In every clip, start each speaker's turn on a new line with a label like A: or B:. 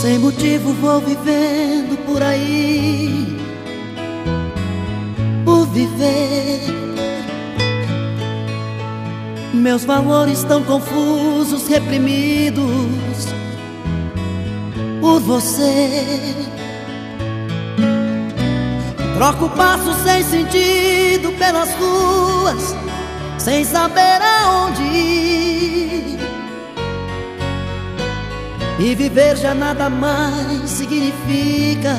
A: Sem motivo vou vivendo por aí, por viver. Meus valores estão confusos, reprimidos por você. Troco passo sem sentido pelas ruas, sem saber aonde ir. E viver já nada mais significa,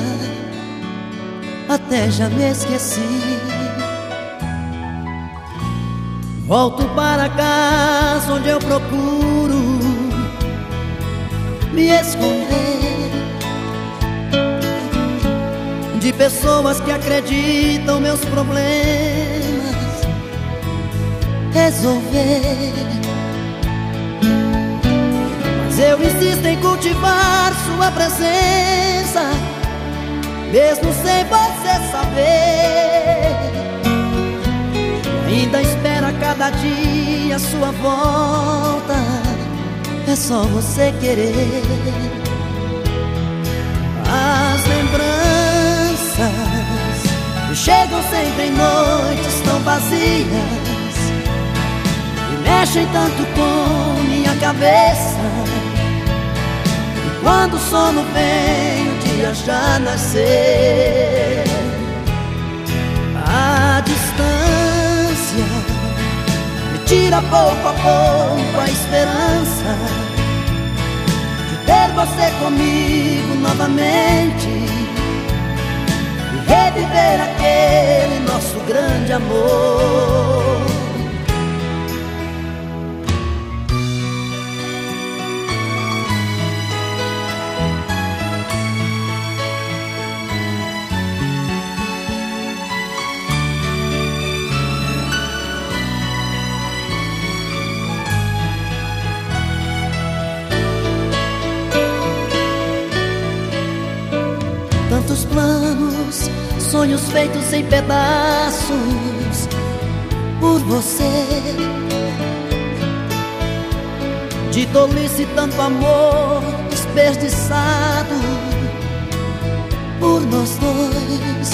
A: até já me esqueci. Volto para casa onde eu procuro me esconder de pessoas que acreditam meus problemas resolver. Eu insisto em cultivar sua presença, mesmo sem você saber. ainda espera cada dia sua volta, é só você querer. As lembranças chegam sempre em noites tão vazias e mexem tanto com minha cabeça. Quando o sono vem, o dia já nasceu. A distância me tira pouco a pouco a esperança de ter você comigo novamente e reviver aquele nosso grande amor. Sonhos feitos em pedaços por você. De tolice tanto amor desperdiçado por nós dois.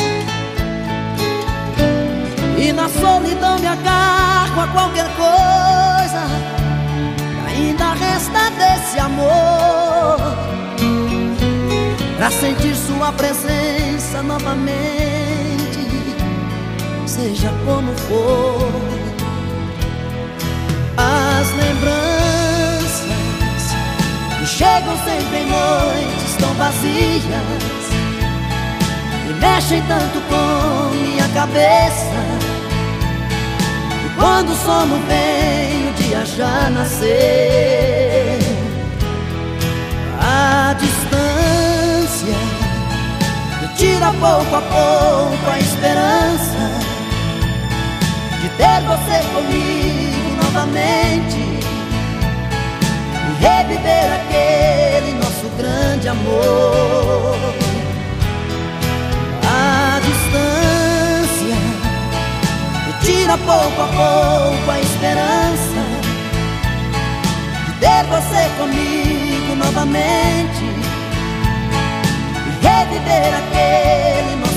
A: E na solidão me agarro a qualquer coisa, ainda resta desse amor. Pra sentir sua presença novamente Seja como for. As lembranças Me chegam sempre em noites tão vazias E mexem tanto com minha cabeça. E quando o sono vem o dia já nasceu pouco a pouco a esperança de ter você comigo novamente e reviver aquele nosso grande amor. A distância me tira pouco a pouco a esperança de ter você comigo novamente reviver aquele nosso grande amor.